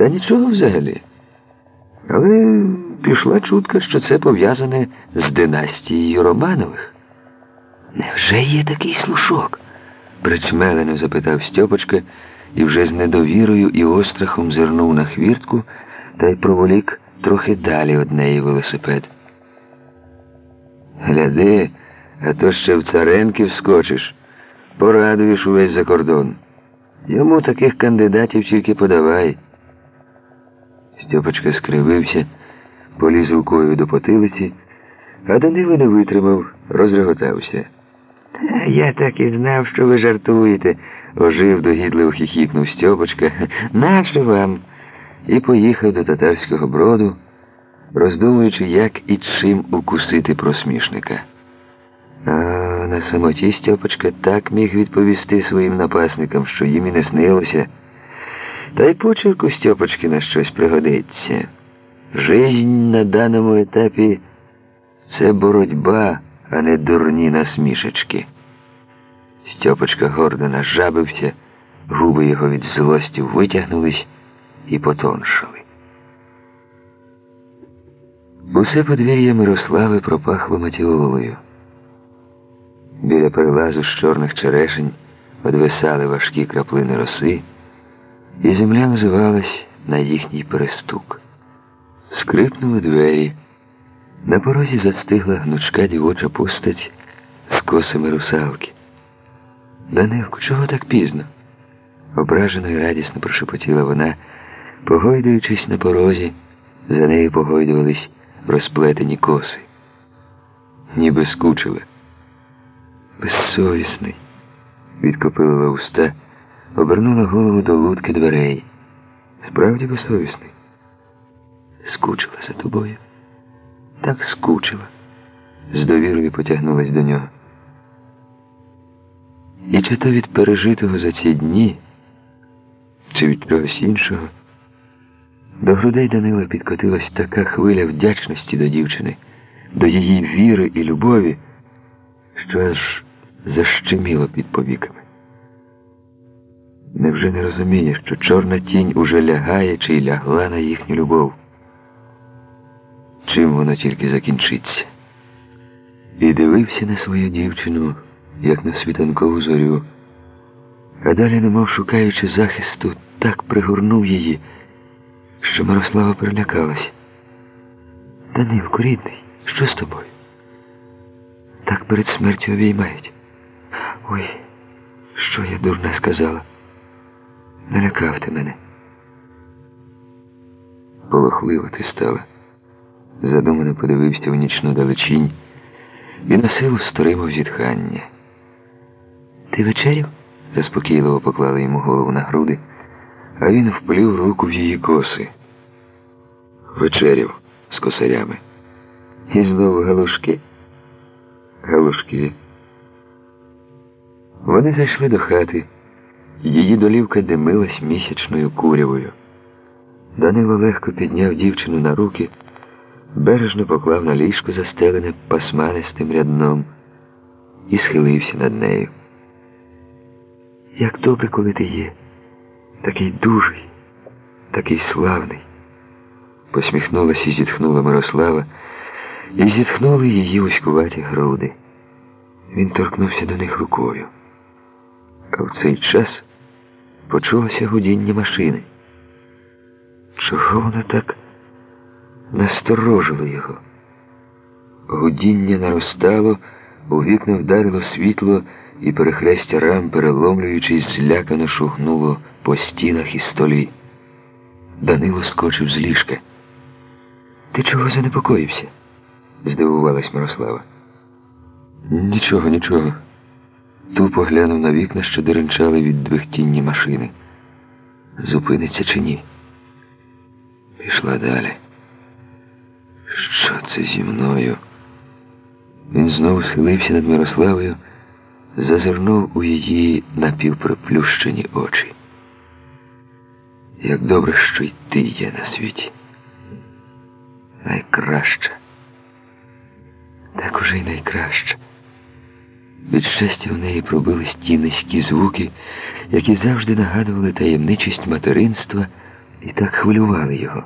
Та нічого взагалі. Але пішла чутка, що це пов'язане з династією Романових. Невже є такий слушок? причмелено запитав Стьопочка і вже з недовірою і острахом зирнув на хвіртку та й проволік трохи далі од неї велосипед. Гляди, а то ще в царенки вскочиш, порадуєш увесь за кордон. Йому таких кандидатів тільки подавай. Стьопочка скривився, поліз рукою до потилиці, а Данило не витримав, розреготався. Я так і знав, що ви жартуєте, ожив догідливо хіхікнув Стьопочка. Наче вам. І поїхав до татарського броду, роздумуючи, як і чим укусити просмішника. А на самоті Стьопочка так міг відповісти своїм напасникам, що їм і не снилося. Та й почерку Стьопочки на щось пригодиться. Жизнь на даному етапі це боротьба, а не дурні насмішечки. Стьопочка гордо нажабився, губи його від злості витягнулись і потоншили. Усе подвір'я Мирослави пропахло матіолою. Біля перелазу з чорних черешень одвисали важкі краплини роси, і земля називалась на їхній перестук. Скрипнули двері. На порозі застигла гнучка дівоча постать з косами русалки. Данилку, чого так пізно? Ображено і радісно прошепотіла вона, погойдуючись на порозі, за нею погойдувались розплетені коси. Ніби скучила. Безсовісний, відкопила уста, обернула голову до лутки дверей. Справді безсовісний. Скучила за тобою. Так скучила. З довірою потягнулась до нього. І чи то від пережитого за ці дні, чи від чогось іншого, до грудей Данила підкотилась така хвиля вдячності до дівчини, до її віри і любові, що аж защеміло під повіками. Невже не розуміє, що чорна тінь уже лягає чи лягла на їхню любов? Чим воно тільки закінчиться? І дивився на свою дівчину, як на світанкову зорю, а далі, немов шукаючи захисту, так пригорнув її, що Мирослава перелякалась. Данилку, рідний, що з тобою? Так перед смертю обіймають. Ой, що я дурна сказала. Не лякав ти мене. Полохлива ти стала. Задумано подивився в нічну далечінь і на силу стримав зітхання. Ти вечеряв? заспокійливо поклала йому голову на груди, а він вплів руку в її коси. Вечеряв з косарями. І знову галушки. Галушки. Вони зайшли до хати. Її долівка димилась місячною курявою. Данило легко підняв дівчину на руки, бережно поклав на ліжко застелене пасманистим рядном і схилився над нею. Як добре, коли ти є, такий дужий, такий славний, посміхнулася і зітхнула Мирослава, і зітхнули її вузькуваті груди. Він торкнувся до них рукою. А в цей час почулося гудіння машини. Чого воно так насторожило його? Гудіння наростало, у вікна вдарило світло, і перехрестя рам, переломлюючись, злякано шугнуло по стінах і столі. Данило скочив з ліжка. Ти чого занепокоївся? здивувалась Мирослава. Нічого, нічого. Тупо глянув на вікна, що деренчали від двихтіння машини. Зупиниться чи ні? Пішла далі. Що це зі мною? Він знову схилився над Мирославою, зазирнув у її напівприплющені очі. Як добре, що й ти є на світі. Найкраща. Так уже й найкраща. Від щастя в неї пробились ті низькі звуки, які завжди нагадували таємничість материнства і так хвилювали його.